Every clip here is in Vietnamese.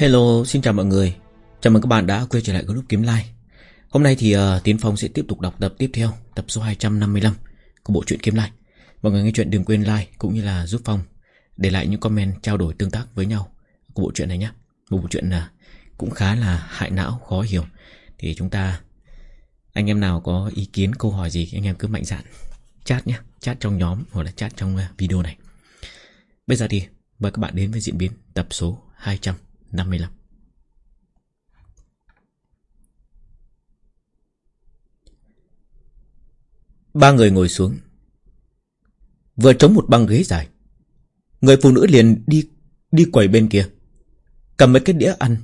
Hello, xin chào mọi người. Chào mừng các bạn đã quay trở lại group Kiếm Like. Hôm nay thì uh, Tiến Phong sẽ tiếp tục đọc tập tiếp theo, tập số 255 của bộ truyện Kiếm Like. Mọi người nghe chuyện đừng quên like cũng như là giúp Phong để lại những comment trao đổi tương tác với nhau của bộ truyện này nhé. Một bộ truyện uh, cũng khá là hại não, khó hiểu. Thì chúng ta anh em nào có ý kiến câu hỏi gì anh em cứ mạnh dạn chat nhé, chat trong nhóm hoặc là chat trong uh, video này. Bây giờ thì mời các bạn đến với diễn biến tập số 255. Ba người ngồi xuống. Vừa chống một băng ghế dài. Người phụ nữ liền đi đi quầy bên kia. Cầm mấy cái đĩa ăn.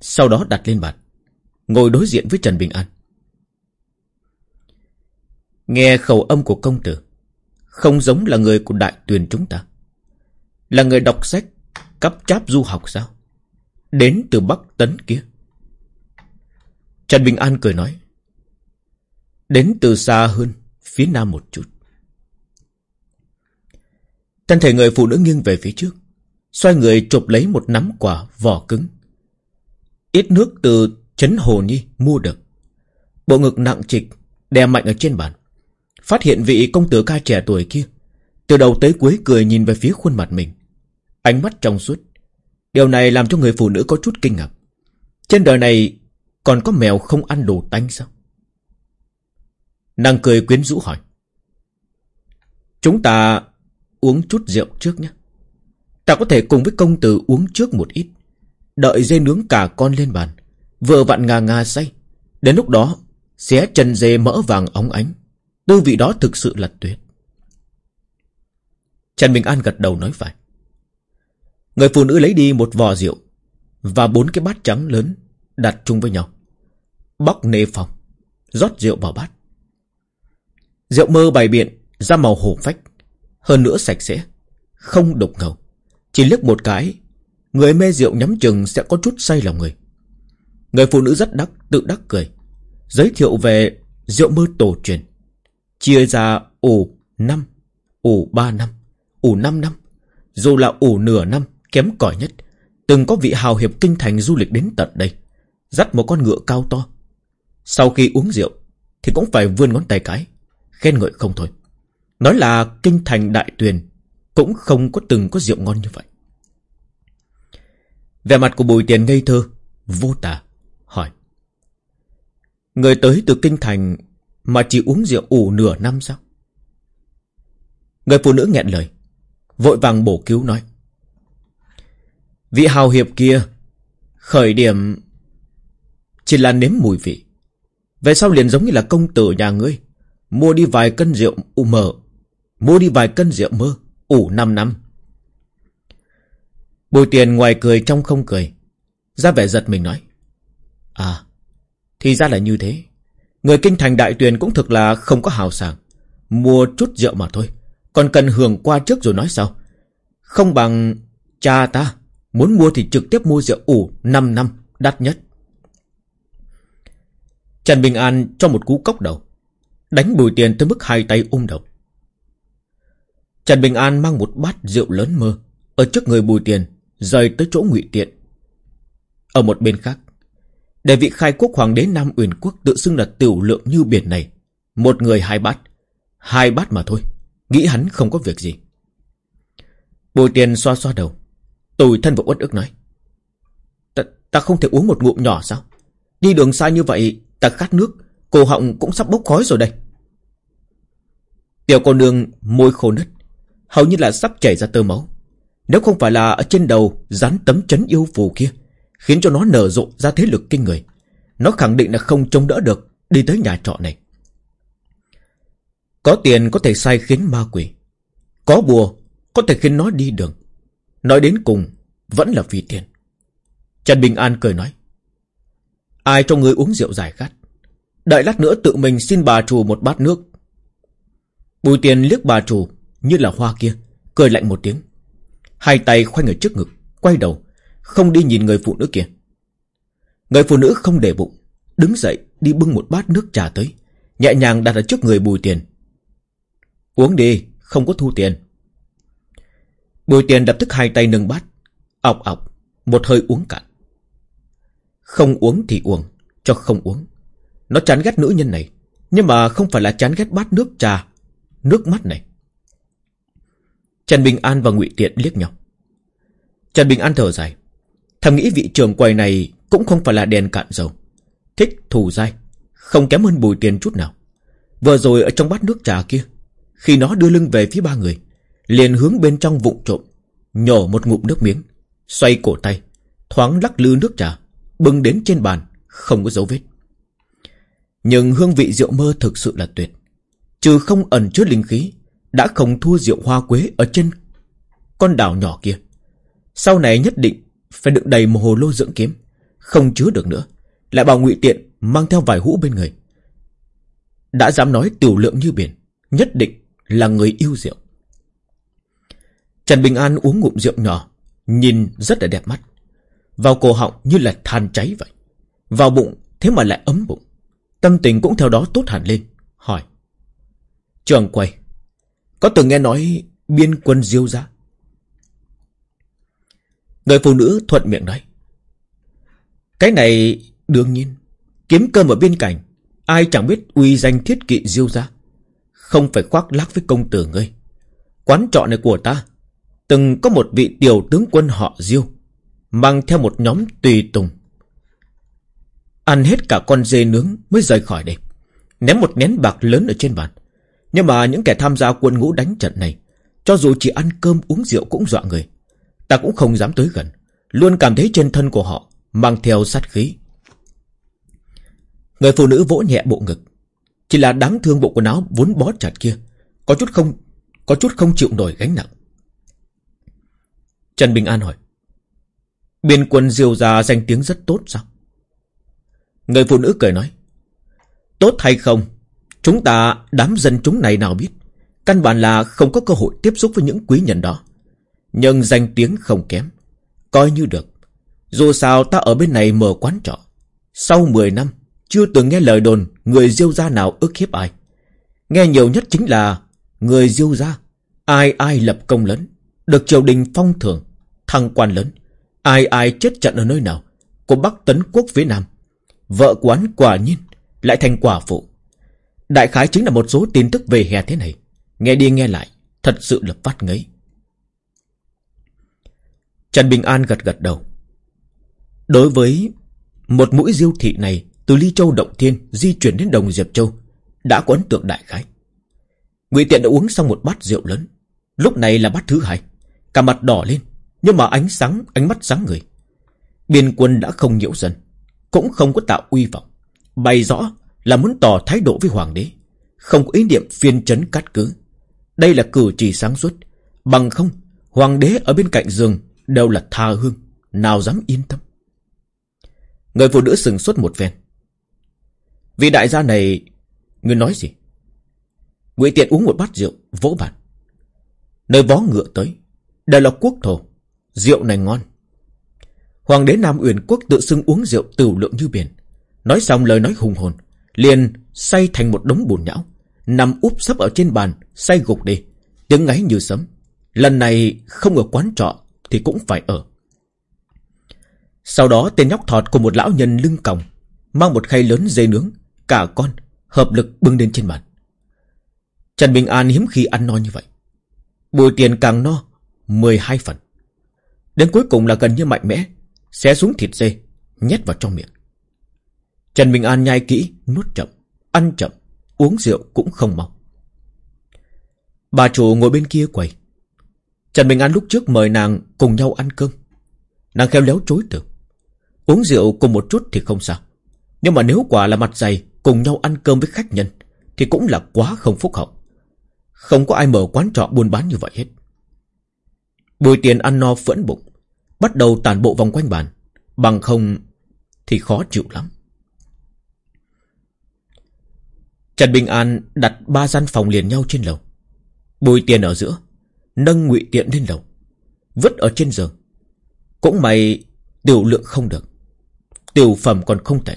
Sau đó đặt lên bàn. Ngồi đối diện với Trần Bình An. Nghe khẩu âm của công tử. Không giống là người của đại tuyền chúng ta. Là người đọc sách Cấp cháp du học sao Đến từ Bắc Tấn kia. Trần Bình An cười nói, Đến từ xa hơn, Phía nam một chút. Thân thể người phụ nữ nghiêng về phía trước, Xoay người chụp lấy một nắm quả vỏ cứng. Ít nước từ Trấn Hồ Nhi mua được. Bộ ngực nặng trịch, Đè mạnh ở trên bàn. Phát hiện vị công tử ca trẻ tuổi kia, Từ đầu tới cuối cười nhìn về phía khuôn mặt mình. Ánh mắt trong suốt. Điều này làm cho người phụ nữ có chút kinh ngạc. Trên đời này Còn có mèo không ăn đồ tanh sao? Nàng cười quyến rũ hỏi. Chúng ta uống chút rượu trước nhé. Ta có thể cùng với công tử uống trước một ít. Đợi dê nướng cả con lên bàn. Vừa vặn ngà ngà say. Đến lúc đó, Xé chân dê mỡ vàng óng ánh. Tư vị đó thực sự là tuyệt. Trần Bình An gật đầu nói phải. Người phụ nữ lấy đi một vò rượu Và bốn cái bát trắng lớn Đặt chung với nhau. Bóc nê phòng, rót rượu vào bát. Rượu mơ bày biện Ra màu hổ phách, Hơn nữa sạch sẽ, Không đục ngầu. Chỉ liếc một cái, Người mê rượu nhắm chừng sẽ có chút say lòng người. Người phụ nữ rất đắc, tự đắc cười, Giới thiệu về rượu mơ tổ truyền. Chia ra ủ năm, ủ ba năm, ủ năm năm, Dù là ủ nửa năm Kém cỏi nhất. Từng có vị hào hiệp kinh thành du lịch đến tận đây, Dắt một con ngựa cao to. Sau khi uống rượu, Thì cũng phải vươn ngón tay cái, Khen ngợi không thôi. Nói là kinh thành đại tuyền, Cũng không có từng có rượu ngon như vậy. Vẻ mặt của bùi tiền ngây thơ, Vô tả Hỏi. Người tới từ kinh thành Mà chỉ uống rượu ủ nửa năm sao? Người phụ nữ nghẹn lời, Vội vàng bổ cứu nói. Vị hào hiệp kia Khởi điểm Chỉ là nếm mùi vị. Về sau liền giống như là công tử nhà ngươi, Mua đi vài cân rượu ủ mờ, Mua đi vài cân rượu mơ ủ 5 năm. Bùi tiền ngoài cười trong không cười, Ra vẻ giật mình nói À Thì ra là như thế. Người kinh thành đại tuyền cũng thực là không có hào sảng, Mua chút rượu mà thôi, Còn cần hưởng qua trước rồi nói sao Không bằng cha ta. Muốn mua thì trực tiếp mua rượu ủ 5 năm, đắt nhất. Trần Bình An cho một cú cốc đầu. Đánh bùi tiền tới mức hai tay ôm đầu. Trần Bình An mang một bát rượu lớn mơ. Ở trước người bùi tiền. Rời tới chỗ ngụy tiện. Ở một bên khác. Để vị khai quốc hoàng đế Nam Uyển Quốc tự xưng là tiểu lượng như biển này. Một người hai bát. Hai bát mà thôi. Nghĩ hắn không có việc gì. Bùi tiền xoa xoa đầu. Tôi thân và uất ức nói. Ta, ta không thể uống một ngụm nhỏ sao? Đi đường xa như vậy, ta khát nước, cổ họng cũng sắp bốc khói rồi đây. Tiểu cô nương môi khô nứt, hầu như là sắp chảy ra tơ máu. Nếu không phải là ở trên đầu dán tấm chấn yêu phù kia, khiến cho nó nở rộ ra thế lực kinh người. Nó khẳng định là không chống đỡ được đi tới nhà trọ này. Có tiền có thể sai khiến ma quỷ. Có bùa có thể khiến nó đi đường. Nói đến cùng, Vẫn là vì tiền Trần Bình An cười nói, Ai cho người uống rượu giải khát? Đợi lát nữa tự mình xin bà chủ một bát nước. Bùi tiền liếc bà chủ Như là hoa kia, Cười lạnh một tiếng. Hai tay khoanh ở trước ngực, Quay đầu, Không đi nhìn người phụ nữ kia. Người phụ nữ không để bụng, Đứng dậy đi bưng một bát nước trà tới, Nhẹ nhàng đặt ở trước người bùi tiền. Uống đi, Không có thu tiền. Bùi tiền lập tức hai tay nâng bát, ọc ọc, một hơi uống cạn. Không uống thì uống Cho không uống. Nó chán ghét nữ nhân này Nhưng mà không phải là chán ghét bát nước trà Nước mắt này. Trần Bình An và ngụy Tiện liếc nhau. Trần Bình An thở dài. Thầm nghĩ vị trưởng quầy này Cũng không phải là đèn cạn dầu. Thích thù dai Không kém hơn bùi tiền chút nào. Vừa rồi ở trong bát nước trà kia Khi nó đưa lưng về phía ba người Liền hướng bên trong vụng trộm, Nhổ một ngụm nước miếng, Xoay cổ tay, Thoáng lắc lư nước trà, Bưng đến trên bàn, Không có dấu vết. Nhưng hương vị rượu mơ thực sự là tuyệt, Trừ không ẩn chứa linh khí, Đã không thua rượu hoa quế Ở trên con đảo nhỏ kia. Sau này nhất định Phải đựng đầy một hồ lô dưỡng kiếm, Không chứa được nữa, Lại bảo ngụy tiện mang theo vài hũ bên người. Đã dám nói tiểu lượng như biển, Nhất định là người yêu rượu. Trần Bình An uống ngụm rượu nhỏ, Nhìn rất là đẹp mắt. Vào cổ họng như là than cháy vậy. Vào bụng, thế mà lại ấm bụng. Tâm tình cũng theo đó tốt hẳn lên, Hỏi. Trường quay Có từng nghe nói biên quân diêu ra? Người phụ nữ thuận miệng nói. Cái này đương nhiên, Kiếm cơm ở bên cạnh, Ai chẳng biết uy danh thiết kỵ diêu ra. Không phải khoác lác với công tử ngươi. Quán trọ này của ta Từng có một vị tiểu tướng quân họ diêu, Mang theo một nhóm tùy tùng. Ăn hết cả con dê nướng mới rời khỏi đây, Ném một nén bạc lớn ở trên bàn. Nhưng mà những kẻ tham gia quân ngũ đánh trận này, Cho dù chỉ ăn cơm uống rượu cũng dọa người. Ta cũng không dám tới gần, Luôn cảm thấy trên thân của họ Mang theo sát khí. Người phụ nữ vỗ nhẹ bộ ngực. Chỉ là đáng thương bộ quần áo vốn bó chặt kia, Có chút không, Có chút không chịu nổi gánh nặng. Trần Bình An hỏi. Biên quân diêu gia danh tiếng rất tốt sao? Người phụ nữ cười nói. Tốt hay không? Chúng ta, đám dân chúng này nào biết? Căn bản là không có cơ hội tiếp xúc với những quý nhân đó. Nhưng danh tiếng không kém. Coi như được. Dù sao ta ở bên này mở quán trọ. Sau 10 năm, Chưa từng nghe lời đồn Người diêu gia nào ức hiếp ai. Nghe nhiều nhất chính là Người diêu gia. Ai ai lập công lớn. Được triều đình phong thưởng Thăng quan lớn, Ai ai chết trận ở nơi nào Của Bắc Tấn Quốc phía Nam. Vợ quán quả nhiên Lại thành quả phụ. Đại khái chính là một số tin tức về hè thế này. Nghe đi nghe lại, Thật sự là phát ngấy. Trần Bình An gật gật đầu. Đối với Một mũi diêu thị này, Từ Ly Châu Động Thiên di chuyển đến Đồng Diệp Châu, Đã có ấn tượng đại khái. Ngụy Tiện đã uống xong một bát rượu lớn, Lúc này là bát thứ hai. Cả mặt đỏ lên Nhưng mà ánh sáng, ánh mắt sáng người. Biên quân đã không nhiễu dần Cũng không có tạo uy vọng. Bày rõ là muốn tỏ thái độ với hoàng đế Không có ý niệm phiên chấn cát cứ. Đây là cử chỉ sáng suốt. Bằng không Hoàng đế ở bên cạnh giường Đều là tha hương Nào dám yên tâm. Người phụ nữ sừng suốt một ven Vị đại gia này Người nói gì? Ngụy Tiện uống một bát rượu Vỗ bàn. Nơi vó ngựa tới đây là quốc thổ. Rượu này ngon. Hoàng đế Nam Uyển Quốc tự xưng uống rượu tửu lượng như biển. Nói xong lời nói hùng hồn, Liền say thành một đống bùn nhão, Nằm úp sấp ở trên bàn Say gục đi. Tiếng ngáy như sấm. Lần này không ở quán trọ Thì cũng phải ở. Sau đó tên nhóc thọt của một lão nhân lưng còng, Mang một khay lớn dây nướng, Cả con, Hợp lực bưng lên trên bàn. Trần Bình An hiếm khi ăn no như vậy. Bùi tiền càng no 12 phần. Đến cuối cùng là gần như mạnh mẽ, Xé xuống thịt dê, Nhét vào trong miệng. Trần Bình An nhai kỹ, Nuốt chậm, Ăn chậm, Uống rượu cũng không mau. Bà chủ ngồi bên kia quầy. Trần Bình An lúc trước mời nàng cùng nhau ăn cơm. Nàng khéo léo chối từ. Uống rượu cùng một chút thì không sao. Nhưng mà nếu quả là mặt dày Cùng nhau ăn cơm với khách nhân Thì cũng là quá không phúc hậu. Không có ai mở quán trọ buôn bán như vậy hết. Bùi tiền ăn no phẫn bụng, Bắt đầu tàn bộ vòng quanh bàn. Bằng không Thì khó chịu lắm. Trần Bình An đặt ba gian phòng liền nhau trên lầu. Bùi tiền ở giữa, Nâng ngụy tiện lên lầu, Vứt ở trên giường. Cũng may tiểu lượng không được, Tiểu phẩm còn không tệ,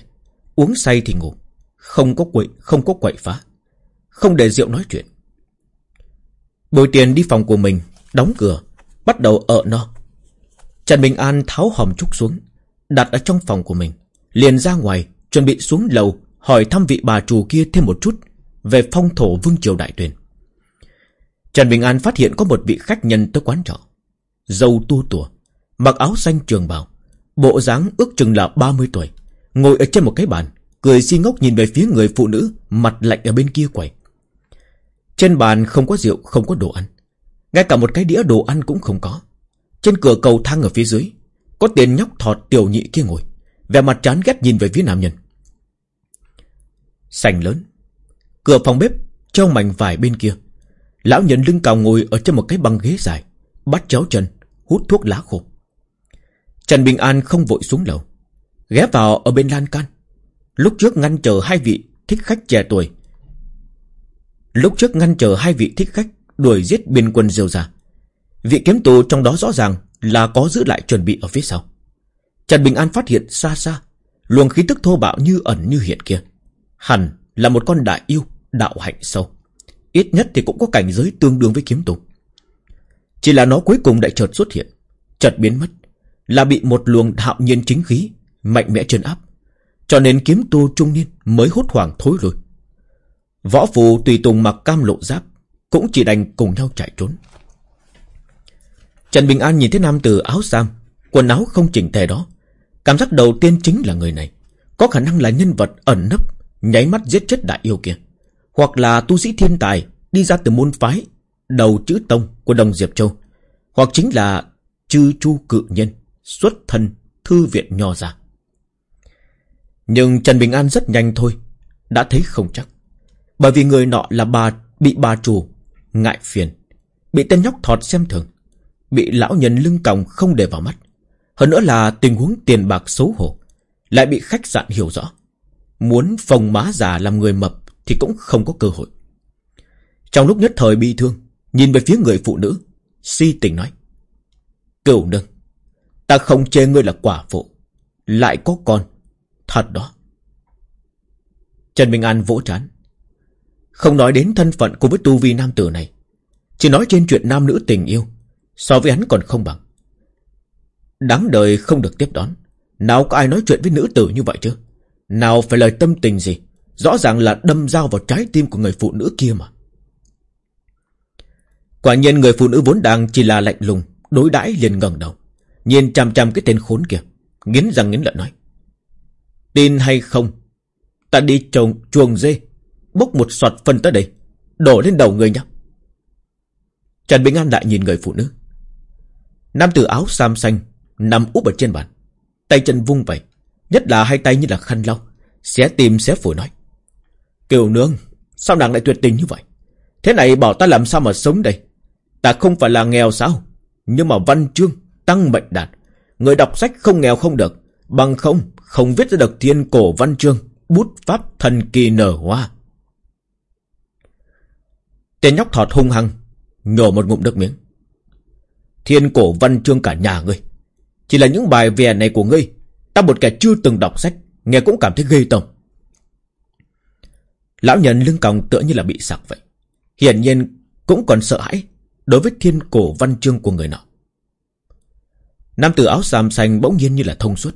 Uống say thì ngủ, Không có quậy, không có quậy phá, Không để rượu nói chuyện. Bùi tiền đi phòng của mình, Đóng cửa Bắt đầu ở no Trần Bình An tháo hòm trúc xuống, Đặt ở trong phòng của mình, Liền ra ngoài, Chuẩn bị xuống lầu, Hỏi thăm vị bà chủ kia thêm một chút Về phong thổ vương triều đại tuyển Trần Bình An phát hiện có một vị khách nhân tới quán trọ. Dâu tua tủa Mặc áo xanh trường bào, Bộ dáng ước chừng là 30 tuổi, Ngồi ở trên một cái bàn, Cười si ngốc nhìn về phía người phụ nữ, Mặt lạnh ở bên kia quầy. Trên bàn không có rượu, không có đồ ăn. Ngay cả một cái đĩa đồ ăn cũng không có. Trên cửa cầu thang ở phía dưới, Có tiền nhóc thọt tiểu nhị kia ngồi. Vẻ mặt chán ghét nhìn về phía nam nhân. Sành lớn. Cửa phòng bếp Trong mảnh vải bên kia. Lão nhân lưng cào ngồi ở trên một cái băng ghế dài, Bắt chéo chân, Hút thuốc lá khô. Trần Bình An không vội xuống lầu, Ghé vào ở bên lan can. Lúc trước ngăn chờ hai vị thích khách trẻ tuổi. Lúc trước ngăn chờ hai vị thích khách Đuổi giết biên quân diêu ra. Vị kiếm tù trong đó rõ ràng Là có giữ lại chuẩn bị ở phía sau. Trần Bình An phát hiện xa xa, Luồng khí tức thô bạo như ẩn như hiện kia. Hẳn là một con đại yêu, Đạo hạnh sâu. Ít nhất thì cũng có cảnh giới tương đương với kiếm tù. Chỉ là nó cuối cùng đại chợt xuất hiện, Chợt biến mất, Là bị một luồng hạo nhiên chính khí Mạnh mẽ chân áp. Cho nên kiếm tu trung niên mới hốt hoảng thối lùi. Võ phù tùy tùng mặc cam lộ giáp cũng chỉ đành cùng nhau chạy trốn. Trần Bình An nhìn thấy nam tử áo sam Quần áo không chỉnh tề đó, Cảm giác đầu tiên chính là người này. Có khả năng là nhân vật ẩn nấp, Nháy mắt giết chết đại yêu kia. Hoặc là tu sĩ thiên tài Đi ra từ môn phái Đầu chữ tông của đồng Diệp Châu. Hoặc chính là chư chu cự nhân, Xuất thân thư viện nho ra Nhưng Trần Bình An rất nhanh thôi, Đã thấy không chắc. Bởi vì người nọ là bà, Bị bà chủ Ngại phiền. Bị tên nhóc thọt xem thường. Bị lão nhân lưng còng không để vào mắt. Hơn nữa là tình huống tiền bạc xấu hổ. Lại bị khách sạn hiểu rõ. Muốn phòng má già làm người mập Thì cũng không có cơ hội. Trong lúc nhất thời bị thương, Nhìn về phía người phụ nữ, Si tình nói, Cửu nương, Ta không chê ngươi là quả phụ, Lại có con, Thật đó. Trần minh An vỗ trán không nói đến thân phận của với tu vi nam tử này. Chỉ nói trên chuyện nam nữ tình yêu, So với hắn còn không bằng. Đáng đời không được tiếp đón. Nào có ai nói chuyện với nữ tử như vậy chứ? Nào phải lời tâm tình gì? Rõ ràng là đâm dao vào trái tim của người phụ nữ kia mà. Quả nhiên người phụ nữ vốn đang chỉ là lạnh lùng, Đối đãi liền ngẩng đầu, Nhìn chằm chằm cái tên khốn kia, Nghiến răng nghiến lợi nói. Tin hay không, Ta đi trồng chuồng dê. Bốc một soạt phân tới đây, Đổ lên đầu người nhá Trần Bình An lại nhìn người phụ nữ. Nam tử áo sam xanh Nằm úp ở trên bàn, Tay chân vung vậy Nhất là hai tay như là khăn lau, Xé tim xé phổi nói. Kiều nương, Sao nàng lại tuyệt tình như vậy? Thế này bảo ta làm sao mà sống đây? Ta không phải là nghèo sao? Nhưng mà văn chương, tăng mệnh đạt, Người đọc sách không nghèo không được, Bằng không không viết ra được thiên cổ văn chương, Bút pháp thần kỳ nở hoa. Tên nhóc thọt hung hăng Nhổ một ngụm nước miếng. Thiên cổ văn chương cả nhà ngươi, chỉ là những bài vè này của ngươi, Ta một kẻ chưa từng đọc sách, Nghe cũng cảm thấy ghê tởm. Lão nhân lưng còng tựa như là bị sặc vậy, Hiển nhiên cũng còn sợ hãi Đối với thiên cổ văn chương của người nọ. Nam tử áo xàm xanh bỗng nhiên như là thông suốt,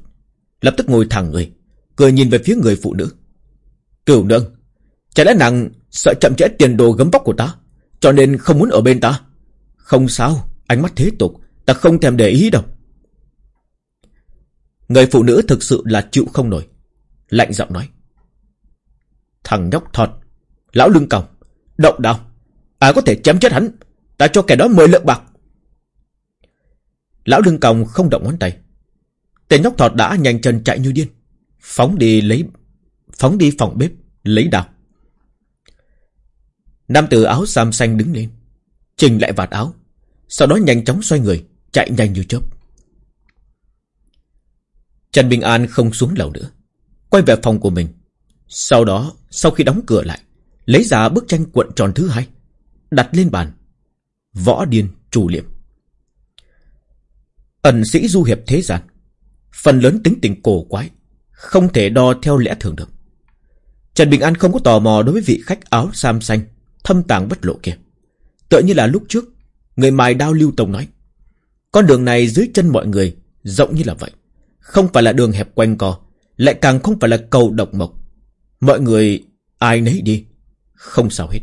Lập tức ngồi thẳng người, Cười nhìn về phía người phụ nữ. Cửu nương, Chả lẽ nàng sợ chậm trễ tiền đồ gấm vóc của ta, Cho nên không muốn ở bên ta Không sao, Ánh mắt thế tục, Ta không thèm để ý đâu Người phụ nữ thực sự là chịu không nổi. Lạnh giọng nói. Thằng nhóc thọt. Lão lưng còng. Động đao. Ai có thể chém chết hắn. Ta cho kẻ đó mười lượng bạc. Lão lưng còng không động ngón tay. Tên nhóc thọt đã nhanh chân chạy như điên. Phóng đi lấy... Phóng đi phòng bếp. Lấy đao. Nam tử áo sam xanh đứng lên. Trình lại vạt áo. Sau đó nhanh chóng xoay người. Chạy nhanh như chớp. Trần Bình An không xuống lầu nữa Quay về phòng của mình Sau đó, sau khi đóng cửa lại, Lấy ra bức tranh cuộn tròn thứ hai, Đặt lên bàn Võ điên chủ liệm Ẩn sĩ du hiệp thế gian Phần lớn tính tình cổ quái, Không thể đo theo lẽ thường được Trần Bình An không có tò mò đối với vị khách áo sam xanh Thâm tàng bất lộ kia. Tựa như là lúc trước Người mài đao lưu tông nói Con đường này dưới chân mọi người Rộng như là vậy. Không phải là đường hẹp quanh co, Lại càng không phải là cầu độc mộc. Mọi người ai nấy đi Không sao hết.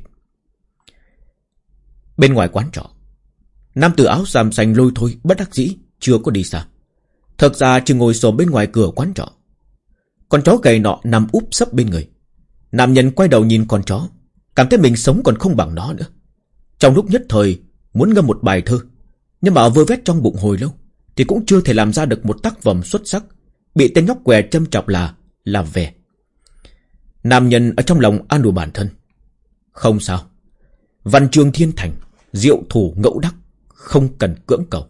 Bên ngoài quán trọ Nam tử áo xàm xanh lôi thôi Bất đắc dĩ chưa có đi xa. Thật ra chỉ ngồi xổm bên ngoài cửa quán trọ. Con chó gầy nọ nằm úp sấp bên người. Nam nhân quay đầu nhìn con chó Cảm thấy mình sống còn không bằng nó nữa. Trong lúc nhất thời, Muốn ngâm một bài thơ, Nhưng mà vơ vét trong bụng hồi lâu, Thì cũng chưa thể làm ra được một tác phẩm xuất sắc. Bị tên nhóc què châm chọc là Là về. Nam nhân ở trong lòng an ủi bản thân. Không sao. Văn chương thiên thành, Diệu thủ ngẫu đắc, Không cần cưỡng cầu.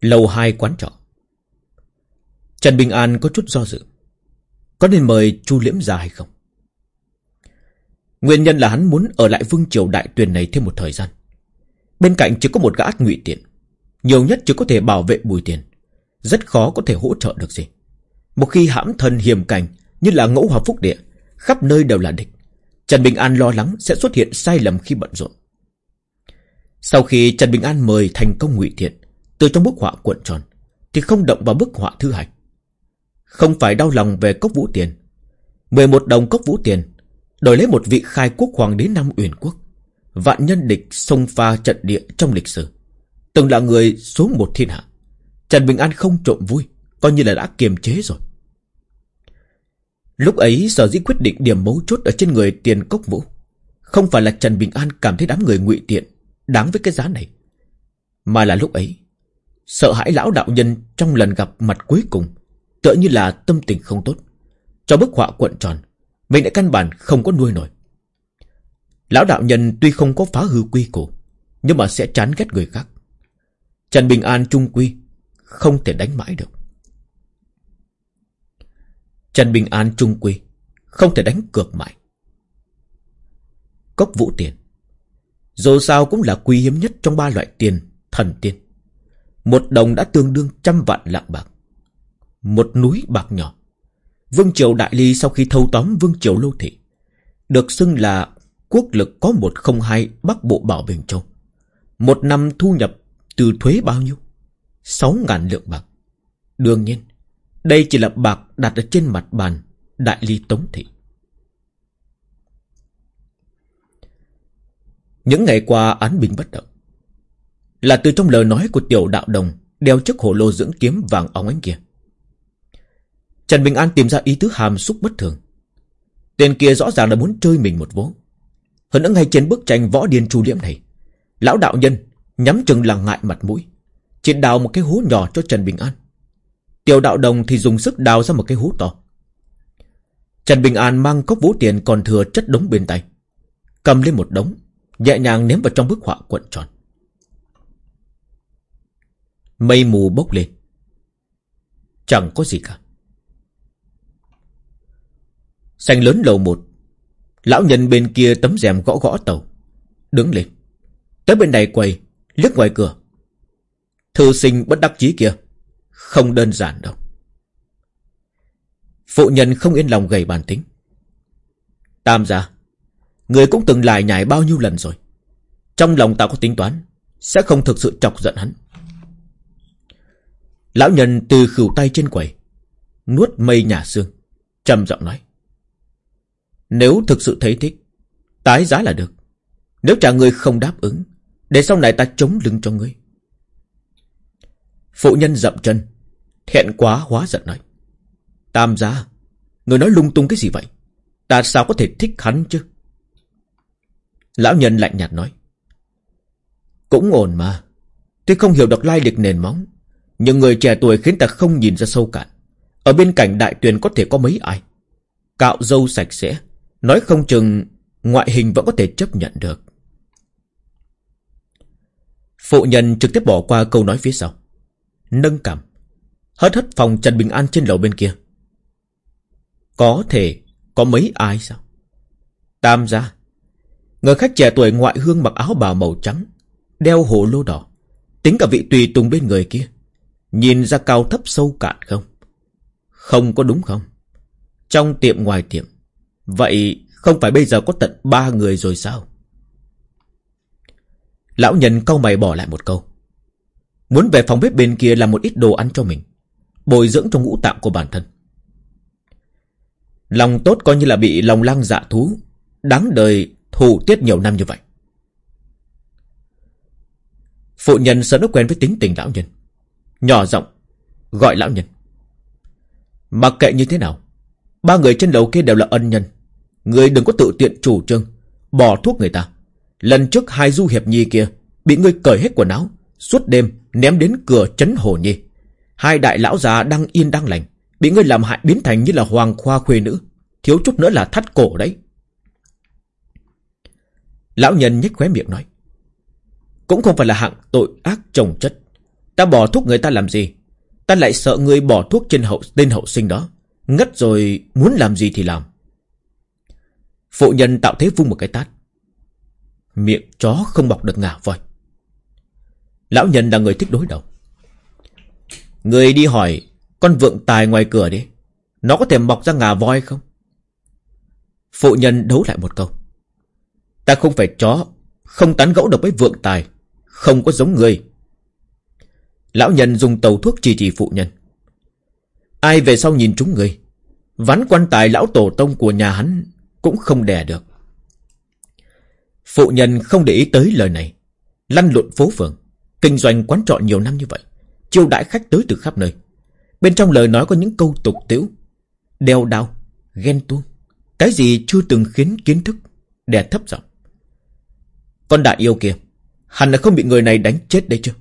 Lầu hai quán trọ. Trần Bình An có chút do dự. Có nên mời Chu Liễm ra hay không? Nguyên nhân là hắn muốn ở lại vương triều đại tuyền này thêm một thời gian. Bên cạnh chỉ có một gã ngụy tiện. Nhiều nhất chỉ có thể bảo vệ bùi tiền. Rất khó có thể hỗ trợ được gì. Một khi hãm thân hiểm cảnh, Như là ngẫu hòa phúc địa, Khắp nơi đều là địch. Trần Bình An lo lắng sẽ xuất hiện sai lầm khi bận rộn. Sau khi Trần Bình An mời thành công ngụy tiện, từ trong bức họa cuộn tròn, Thì không động vào bức họa thư hành. Không phải đau lòng về cốc vũ tiền. 11 đồng cốc vũ tiền Đổi lấy một vị khai quốc hoàng đế năm uyển quốc, Vạn nhân địch sông pha trận địa trong lịch sử, Từng là người số một thiên hạ. Trần Bình An không trộm vui, Coi như là đã kiềm chế rồi. Lúc ấy, sở dĩ quyết định điểm mấu chốt Ở trên người tiền cốc vũ, Không phải là Trần Bình An cảm thấy đám người ngụy tiện, Đáng với cái giá này, Mà là lúc ấy, Sợ hãi lão đạo nhân trong lần gặp mặt cuối cùng, Tựa như là tâm tình không tốt, Cho bức họa cuộn tròn. Mình đã căn bản không có nuôi nổi. Lão đạo nhân tuy không có phá hư quy củ, Nhưng mà sẽ chán ghét người khác. Trần Bình An trung quy, Không thể đánh mãi được. Trần Bình An trung quy, Không thể đánh cược mãi. Cốc vũ tiền, Dù sao cũng là quý hiếm nhất trong ba loại tiền, Thần tiên. Một đồng đã tương đương trăm vạn lạng bạc. Một núi bạc nhỏ. Vương Triều Đại Ly sau khi thâu tóm Vương Triều Lô Thị. Được xưng là quốc lực có một không hai Bắc Bộ Bảo Bình Châu. Một năm thu nhập từ thuế bao nhiêu? Sáu ngàn lượng bạc. Đương nhiên, đây chỉ là bạc đặt ở trên mặt bàn Đại Ly Tống Thị. Những ngày qua án bình bất động. Là từ trong lời nói của tiểu đạo đồng Đeo chiếc hồ lô dưỡng kiếm vàng óng ánh kia Trần Bình An tìm ra ý tứ hàm xúc bất thường. Tên kia rõ ràng là muốn chơi mình một vố. Hơn nữa ngay trên bức tranh võ điên chu liễm này, Lão đạo nhân Nhắm chừng là ngại mặt mũi, Chỉ đào một cái hố nhỏ cho Trần Bình An. Tiểu đạo đồng thì dùng sức đào ra một cái hố to. Trần Bình An mang cốc vũ tiền còn thừa chất đống bên tay, Cầm lên một đống, Nhẹ nhàng ném vào trong bức họa cuộn tròn. Mây mù bốc lên. Chẳng có gì cả. Xanh lớn lầu một. Lão nhân bên kia tấm rèm gõ gõ tàu. Đứng lên. Tới bên này quầy, Liếc ngoài cửa. Thư sinh bất đắc chí kia. Không đơn giản đâu. Phụ nhân không yên lòng gầy bàn tính. Tam gia. Người cũng từng lại nhảy bao nhiêu lần rồi. Trong lòng ta có tính toán. Sẽ không thực sự chọc giận hắn. Lão nhân từ khửu tay trên quầy, Nuốt mây nhà xương, trầm giọng nói nếu thực sự thấy thích, Tái giá là được Nếu trả người không đáp ứng, Để sau này ta chống lưng cho ngươi Phụ nhân dậm chân, Thẹn quá hóa giận nói Tam gia, Người nói lung tung cái gì vậy Ta sao có thể thích hắn chứ Lão nhân lạnh nhạt nói Cũng ổn mà Tuy không hiểu được lai lịch nền móng, nhưng người trẻ tuổi khiến ta không nhìn ra sâu cạn. Ở bên cạnh đại tuyền có thể có mấy ai. Cạo dâu sạch sẽ. Nói không chừng, ngoại hình vẫn có thể chấp nhận được. Phụ nhân trực tiếp bỏ qua câu nói phía sau. Nâng cảm. Hất hất phòng Trần Bình An trên lầu bên kia. Có thể có mấy ai sao? Tam gia. Người khách trẻ tuổi ngoại hương mặc áo bào màu trắng. Đeo hổ lô đỏ. Tính cả vị tùy tùng bên người kia. Nhìn ra cao thấp sâu cạn không? Không có đúng không? Trong tiệm ngoài tiệm. Vậy không phải bây giờ có tận ba người rồi sao? Lão nhân câu mày bỏ lại một câu. Muốn về phòng bếp bên kia làm một ít đồ ăn cho mình. Bồi dưỡng trong ngũ tạng của bản thân Lòng tốt coi như là bị lòng lang dạ thú, Đáng đời thù tiết nhiều năm như vậy Phụ nhân sớm đã quen với tính tình lão nhân, Nhỏ giọng Gọi lão nhân Mặc kệ như thế nào, Ba người trên đầu kia đều là ân nhân Người đừng có tự tiện chủ trương. Bỏ thuốc người ta. Lần trước hai du hiệp nhi kia Bị ngươi cởi hết quần áo, Suốt đêm ném đến cửa trấn hồ nhi. Hai đại lão già đang yên đang lành, Bị ngươi làm hại biến thành như là hoàng khoa khuê nữ, Thiếu chút nữa là thắt cổ đấy. Lão nhân nhếch khóe miệng nói, Cũng không phải là hạng tội ác trồng chất. Ta bỏ thuốc người ta làm gì? Ta lại sợ ngươi bỏ thuốc trên hậu, tên hậu sinh đó. Ngất rồi muốn làm gì thì làm. Phụ nhân tạo thế vung một cái tát. Miệng chó không bọc được ngả voi. Lão nhân là người thích đối đầu. Người đi hỏi, Con vượng tài ngoài cửa đi, Nó có thể mọc ra ngà voi không? Phụ nhân đấu lại một câu. Ta không phải chó, Không tán gẫu được với vượng tài, Không có giống người. Lão nhân dùng tàu thuốc trì trì phụ nhân. Ai về sau nhìn chúng người, Ván quan tài lão tổ tông của nhà hắn cũng không đè được. Phụ nhân không để ý tới lời này Lăn lộn phố phường Kinh doanh quán trọ nhiều năm như vậy Chiêu đãi khách tới từ khắp nơi. Bên trong lời nói có những câu tục tiễu Đeo đao, ghen tuông Cái gì chưa từng khiến kiến thức Đè thấp giọng. Con đại yêu kia Hẳn là không bị người này đánh chết đấy chứ?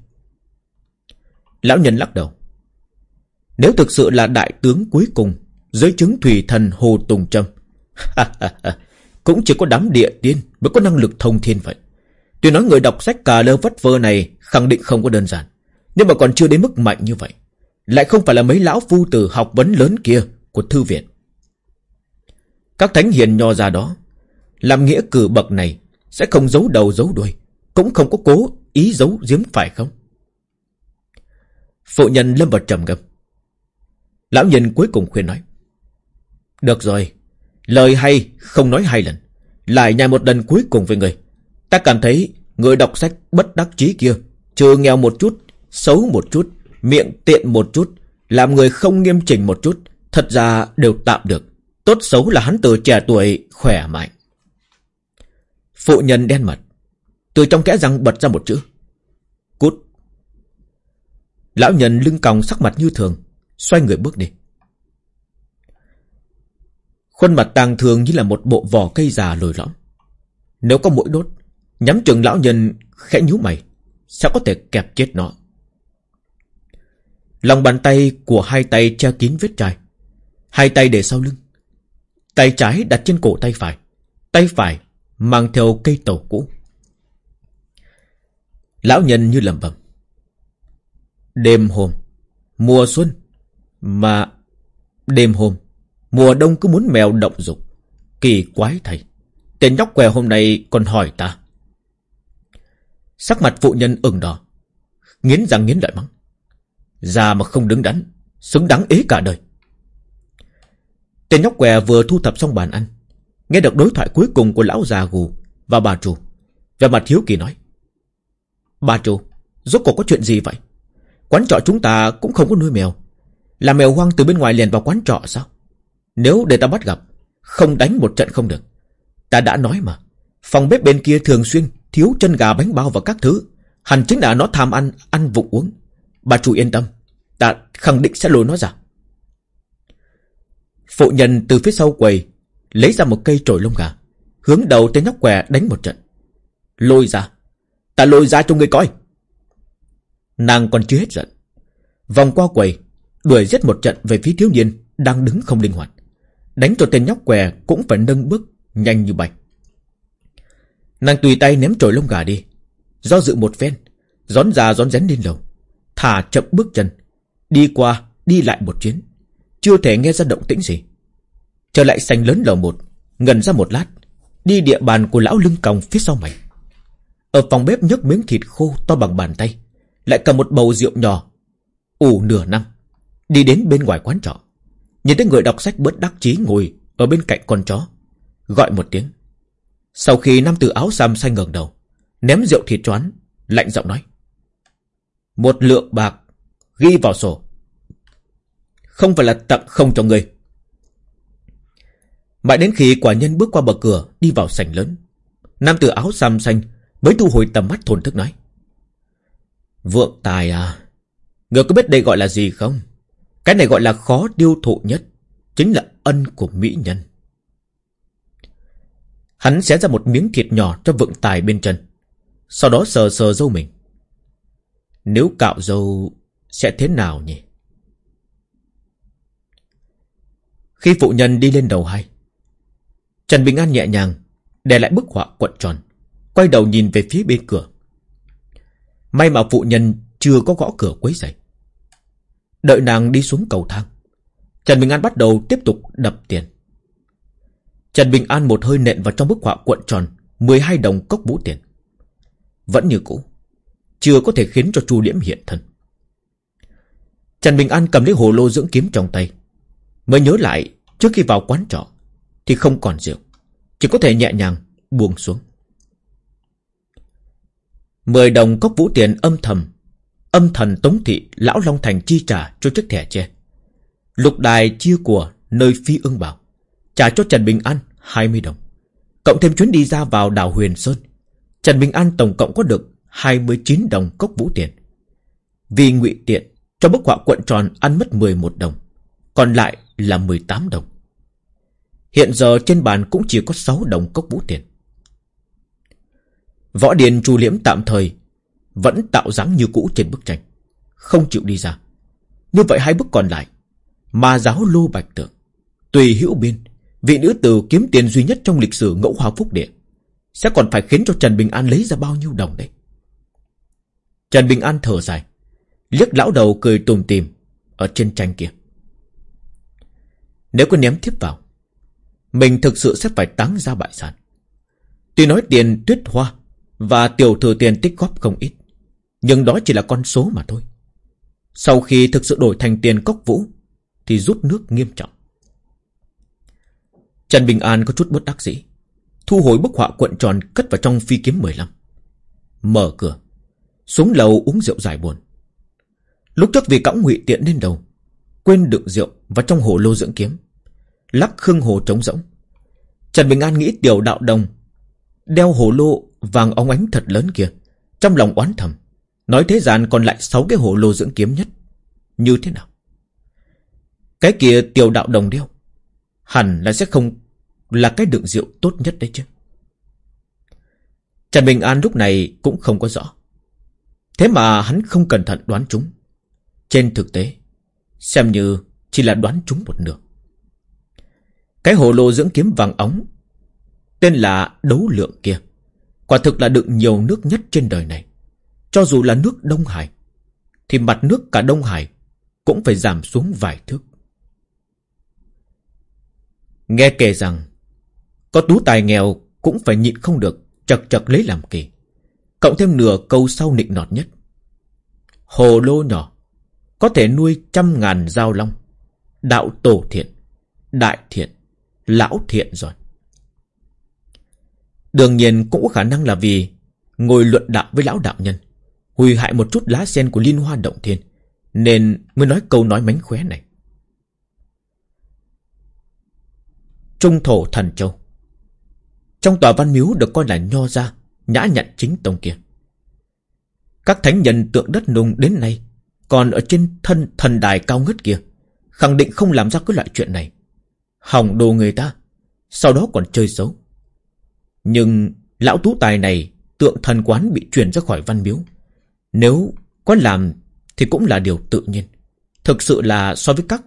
Lão nhân lắc đầu. Nếu thực sự là đại tướng cuối cùng Dưới chứng thủy thần Hồ Tùng Trâm Cũng chỉ có đám địa tiên Mới có năng lực thông thiên vậy. Tuy nói người đọc sách cà lơ vất vơ này Khẳng định không có đơn giản, Nhưng mà còn chưa đến mức mạnh như vậy. Lại không phải là mấy lão phu tử học vấn lớn kia Của thư viện. Các thánh hiền nho ra đó, Làm nghĩa cử bậc này Sẽ không giấu đầu giấu đuôi, Cũng không có cố ý giấu giếm phải không? Phụ nhân lâm vào trầm ngâm. Lão nhân cuối cùng khuyên nói, Được rồi Lời hay, không nói hai lần. Lại nhai một lần cuối cùng với người. Ta cảm thấy người đọc sách bất đắc chí kia, Trừ nghèo một chút, Xấu một chút, Miệng tiện một chút, Làm người không nghiêm chỉnh một chút, Thật ra đều tạm được. Tốt xấu là hắn từ trẻ tuổi khỏe mạnh. Phụ nhân đen mặt, Từ trong kẽ răng bật ra một chữ. Cút. Lão nhân lưng còng sắc mặt như thường, Xoay người bước đi. Khuôn mặt tàng thường như là một bộ vỏ cây già lồi lõm. Nếu có mũi đốt, Nhắm chừng lão nhân khẽ nhíu mày, Sao có thể kẹp chết nó? Lòng bàn tay của hai tay che kín vết chai. Hai tay để sau lưng. Tay trái đặt trên cổ tay phải. Tay phải mang theo cây tàu cũ. Lão nhân như lầm bầm Đêm hôm, Mùa xuân, Mà Đêm hôm Mùa đông cứ muốn mèo động dục. Kỳ quái thầy Tên nhóc què hôm nay còn hỏi ta. Sắc mặt phụ nhân ửng đỏ. Nghiến răng nghiến lợi mắng. Già mà không đứng đắn, Xứng đáng ế cả đời. Tên nhóc què vừa thu thập xong bàn ăn, Nghe được đối thoại cuối cùng của lão già gù Và bà chủ Về mặt thiếu kỳ nói. Bà chủ, Rốt cuộc có chuyện gì vậy? Quán trọ chúng ta cũng không có nuôi mèo. Là mèo hoang từ bên ngoài liền vào quán trọ sao? Nếu để ta bắt gặp, Không đánh một trận không được. Ta đã nói mà, Phòng bếp bên kia thường xuyên Thiếu chân gà bánh bao và các thứ. Hẳn chính là nó tham ăn Ăn vụng uống. Bà chủ yên tâm, Ta khẳng định sẽ lôi nó ra. Phụ nhân từ phía sau quầy Lấy ra một cây trổi lông gà, Hướng đầu tên nhóc què đánh một trận. Lôi ra, Ta lôi ra cho người coi. Nàng còn chưa hết giận, Vòng qua quầy, Đuổi giết một trận về phía thiếu niên Đang đứng không linh hoạt. Đánh cho tên nhóc què cũng phải nâng bước, Nhanh như bạch. Nàng tùy tay ném trồi lông gà đi. Do dự một phen, Gión già gión rén lên lầu, Thả chậm bước chân, Đi qua, đi lại một chuyến. Chưa thể nghe ra động tĩnh gì. Trở lại sành lớn lầu một, Ngần ra một lát, Đi địa bàn của lão lưng còng phía sau mày. Ở phòng bếp nhấc miếng thịt khô to bằng bàn tay, lại cầm một bầu rượu nhỏ, ủ nửa năm, Đi đến bên ngoài quán trọ. Nhìn thấy người đọc sách bớt đắc chí ngồi Ở bên cạnh con chó, Gọi một tiếng. Sau khi nam tử áo xăm xanh ngẩng đầu, Ném rượu thịt choán Lạnh giọng nói, Một lượng bạc Ghi vào sổ. Không phải là tặng không cho người Mãi đến khi quả nhân bước qua bờ cửa, Đi vào sảnh lớn, Nam tử áo xăm xanh Mới thu hồi tầm mắt thổn thức nói, Vượng tài à Người có biết đây gọi là gì không? Cái này gọi là khó tiêu thụ nhất Chính là ân của mỹ nhân. Hắn xé ra một miếng thịt nhỏ cho vượng tài bên chân, Sau đó sờ sờ dâu mình. Nếu cạo dâu Sẽ thế nào nhỉ? Khi phụ nhân đi lên đầu hai, Trần Bình An nhẹ nhàng Để lại bức họa quận tròn, Quay đầu nhìn về phía bên cửa. May mà phụ nhân chưa có gõ cửa quấy dậy Đợi nàng đi xuống cầu thang. Trần Bình An bắt đầu tiếp tục đập tiền. Trần Bình An một hơi nện vào trong bức họa cuộn tròn 12 đồng cốc vũ tiền. Vẫn như cũ, Chưa có thể khiến cho Chu Liễm hiện thân. Trần Bình An cầm lấy hồ lô dưỡng kiếm trong tay. Mới nhớ lại, Trước khi vào quán trọ, Thì không còn rượu, Chỉ có thể nhẹ nhàng buông xuống. Mười đồng cốc vũ tiền âm thầm Âm thần tống thị, Lão Long Thành chi trả cho chiếc thẻ tre Lục đài chia của nơi phi ưng bảo Trả cho Trần Bình An 20 đồng. Cộng thêm chuyến đi ra vào đảo Huyền Sơn, Trần Bình An tổng cộng có được 29 đồng cốc vũ tiền. Vì ngụy tiện, Cho bức họa cuộn tròn ăn mất 11 đồng, Còn lại là 18 đồng. Hiện giờ trên bàn cũng chỉ có 6 đồng cốc vũ tiền. Võ Điền Chu Liễm tạm thời vẫn tạo dáng như cũ trên bức tranh. Không chịu đi ra. Như vậy hai bức còn lại. Mà giáo lô bạch tượng, Tùy hữu biên, Vị nữ tử kiếm tiền duy nhất trong lịch sử ngẫu hoa phúc địa, Sẽ còn phải khiến cho Trần Bình An lấy ra bao nhiêu đồng đấy Trần Bình An thở dài, Liếc lão đầu cười tùm tìm Ở trên tranh kia. Nếu có ném tiếp vào, Mình thực sự sẽ phải táng ra bại sản. Tuy nói tiền tuyết hoa Và tiểu thừa tiền tích góp không ít nhưng đó chỉ là con số mà thôi Sau khi thực sự đổi thành tiền cốc vũ, Thì rút nước nghiêm trọng Trần Bình An có chút bất đắc dĩ. Thu hồi bức họa cuộn tròn cất vào trong phi kiếm 15. Mở cửa. Xuống lầu uống rượu giải buồn. Lúc trước vì cõng ngụy tiện lên đầu. Quên đựng rượu vào trong hồ lô dưỡng kiếm. Lắc khương hồ trống rỗng. Trần Bình An nghĩ tiểu đạo đồng. Đeo hồ lô vàng óng ánh thật lớn kia. Trong lòng oán thầm. Nói thế gian còn lại 6 cái hồ lô dưỡng kiếm nhất. Như thế nào? Cái kia tiểu đạo đồng đeo Hẳn là sẽ không Là cái đựng rượu tốt nhất đấy chứ. Trần Bình An lúc này cũng không có rõ. Thế mà hắn không cẩn thận đoán chúng. Trên thực tế, Xem như chỉ là đoán chúng một nửa. Cái hồ lô dưỡng kiếm vàng óng Tên là đấu lượng kia, Quả thực là đựng nhiều nước nhất trên đời này. Cho dù là nước Đông Hải, Thì mặt nước cả Đông Hải Cũng phải giảm xuống vài thước. Nghe kể rằng, Có tú tài nghèo cũng phải nhịn không được, Chật chật lấy làm kỳ. Cộng thêm nửa câu sau nịnh nọt nhất. Hồ lô nhỏ Có thể nuôi trăm ngàn giao long, Đạo tổ thiện, Đại thiện, Lão thiện rồi. Đương nhiên cũng có khả năng là vì Ngồi luận đạo với lão đạo nhân hủy hại một chút lá sen của liên hoa động thiên, Nên mới nói câu nói mánh khóe này. Trung thổ thần châu. Trong tòa văn miếu được coi là nho gia, Nhã nhặn chính tông kia. Các thánh nhân tượng đất nung đến nay Còn ở trên thân thần đài cao ngất kia, Khẳng định không làm ra cái loại chuyện này. Hỏng đồ người ta, Sau đó còn chơi xấu. Nhưng lão tú tài này, Tượng thần quán bị chuyển ra khỏi văn miếu nếu có làm Thì cũng là điều tự nhiên Thực sự là so với các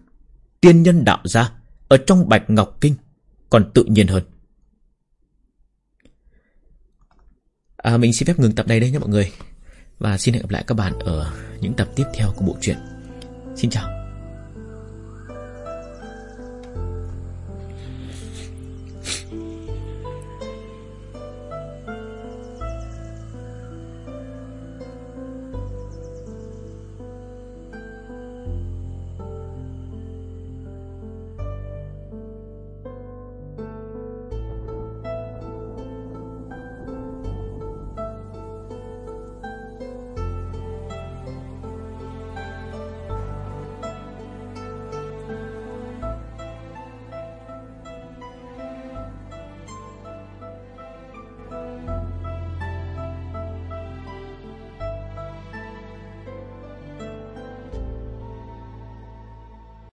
tiên nhân đạo gia Ở trong Bạch Ngọc Kinh còn tự nhiên hơn. À, mình xin phép ngừng tập này đây nhé mọi người. Và xin hẹn gặp lại các bạn ở những tập tiếp theo của bộ truyện. Xin chào.